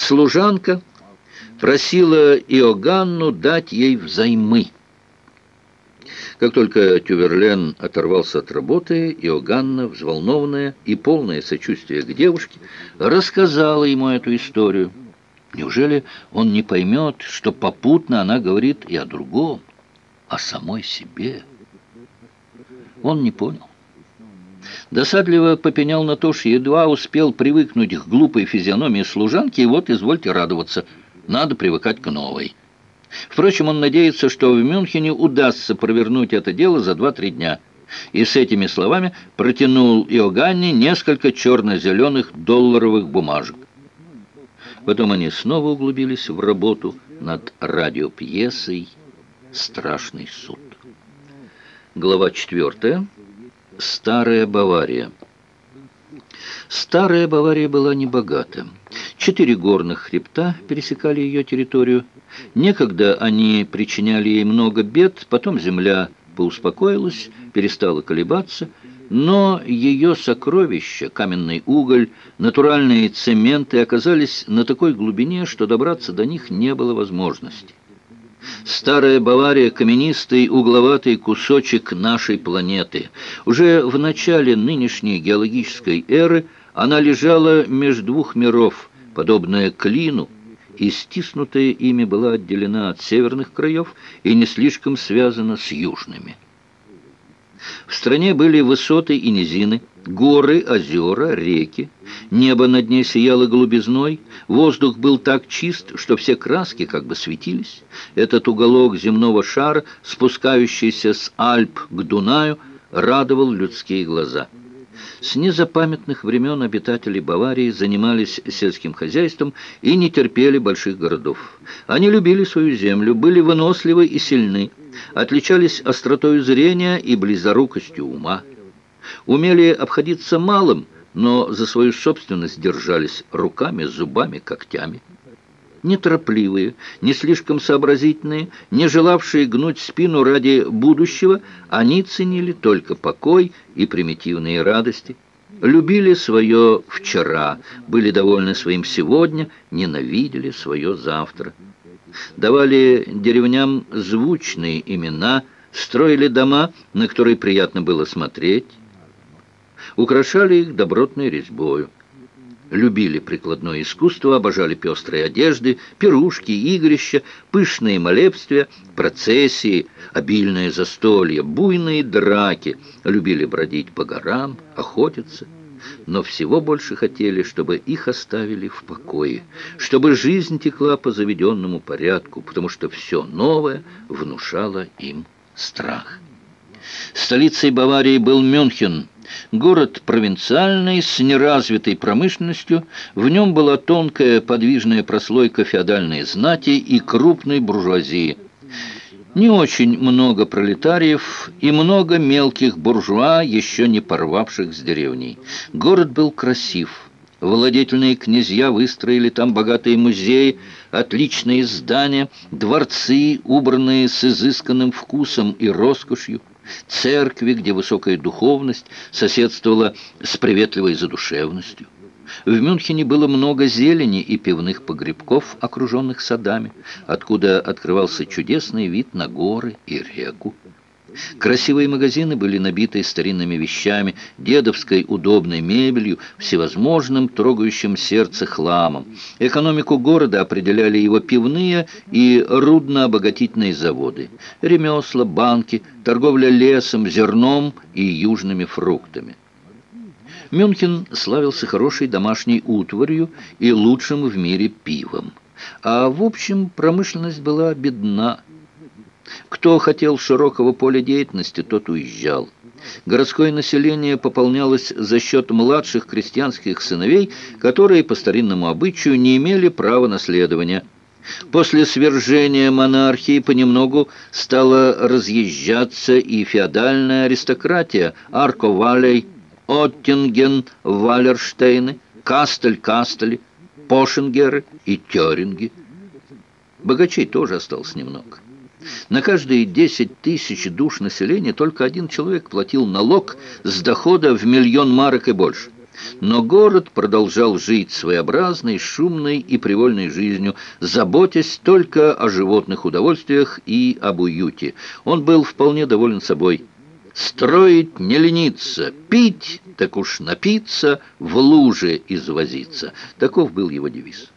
Служанка просила Иоганну дать ей взаймы. Как только Тюверлен оторвался от работы, Иоганна, взволнованная и полная сочувствия к девушке, рассказала ему эту историю. Неужели он не поймет, что попутно она говорит и о другом, о самой себе? Он не понял. Досадливо попенял на то, что едва успел привыкнуть к глупой физиономии служанки, и вот, извольте радоваться, надо привыкать к новой. Впрочем, он надеется, что в Мюнхене удастся провернуть это дело за два-три дня. И с этими словами протянул Иоганне несколько черно-зеленых долларовых бумажек. Потом они снова углубились в работу над радиопьесой «Страшный суд». Глава четвертая. Старая Бавария. Старая Бавария была небогата. Четыре горных хребта пересекали ее территорию. Некогда они причиняли ей много бед, потом земля поуспокоилась, перестала колебаться, но ее сокровища, каменный уголь, натуральные цементы оказались на такой глубине, что добраться до них не было возможности. Старая Бавария – каменистый угловатый кусочек нашей планеты. Уже в начале нынешней геологической эры она лежала между двух миров, подобная клину – и стиснутая ими была отделена от северных краев и не слишком связана с южными. В стране были высоты и низины, горы, озера, реки. Небо над ней сияло голубизной, воздух был так чист, что все краски как бы светились. Этот уголок земного шара, спускающийся с Альп к Дунаю, радовал людские глаза. С незапамятных времен обитатели Баварии занимались сельским хозяйством и не терпели больших городов. Они любили свою землю, были выносливы и сильны, отличались остротой зрения и близорукостью ума. Умели обходиться малым, но за свою собственность держались руками, зубами, когтями. Неторопливые, не слишком сообразительные, не желавшие гнуть спину ради будущего, они ценили только покой и примитивные радости, любили свое вчера, были довольны своим сегодня, ненавидели свое завтра. Давали деревням звучные имена, строили дома, на которые приятно было смотреть, украшали их добротной резьбою. Любили прикладное искусство, обожали пестрые одежды, пирушки, игрища, пышные молебствия, процессии, обильное застолье, буйные драки, любили бродить по горам, охотиться, но всего больше хотели, чтобы их оставили в покое, чтобы жизнь текла по заведенному порядку, потому что все новое внушало им страх. Столицей Баварии был Мюнхен – Город провинциальный, с неразвитой промышленностью, в нем была тонкая подвижная прослойка феодальной знати и крупной буржуазии. Не очень много пролетариев и много мелких буржуа, еще не порвавших с деревней. Город был красив. Владетельные князья выстроили там богатые музеи, отличные здания, дворцы, убранные с изысканным вкусом и роскошью церкви, где высокая духовность соседствовала с приветливой задушевностью. В Мюнхене было много зелени и пивных погребков, окруженных садами, откуда открывался чудесный вид на горы и реку. Красивые магазины были набиты старинными вещами, дедовской удобной мебелью, всевозможным трогающим сердце хламом. Экономику города определяли его пивные и рудно-обогатительные заводы, ремесла, банки, торговля лесом, зерном и южными фруктами. Мюнхен славился хорошей домашней утварью и лучшим в мире пивом. А в общем промышленность была бедна, кто хотел широкого поля деятельности, тот уезжал. Городское население пополнялось за счет младших крестьянских сыновей, которые по старинному обычаю не имели права наследования. После свержения монархии понемногу стала разъезжаться и феодальная аристократия Арко-Валей, Оттинген, Валерштейны, Кастель-Кастели, Пошенгеры и Тёринги. Богачей тоже осталось немного. На каждые 10 тысяч душ населения только один человек платил налог с дохода в миллион марок и больше. Но город продолжал жить своеобразной, шумной и привольной жизнью, заботясь только о животных удовольствиях и об уюте. Он был вполне доволен собой. Строить не лениться, пить, так уж напиться, в луже извозиться. Таков был его девиз.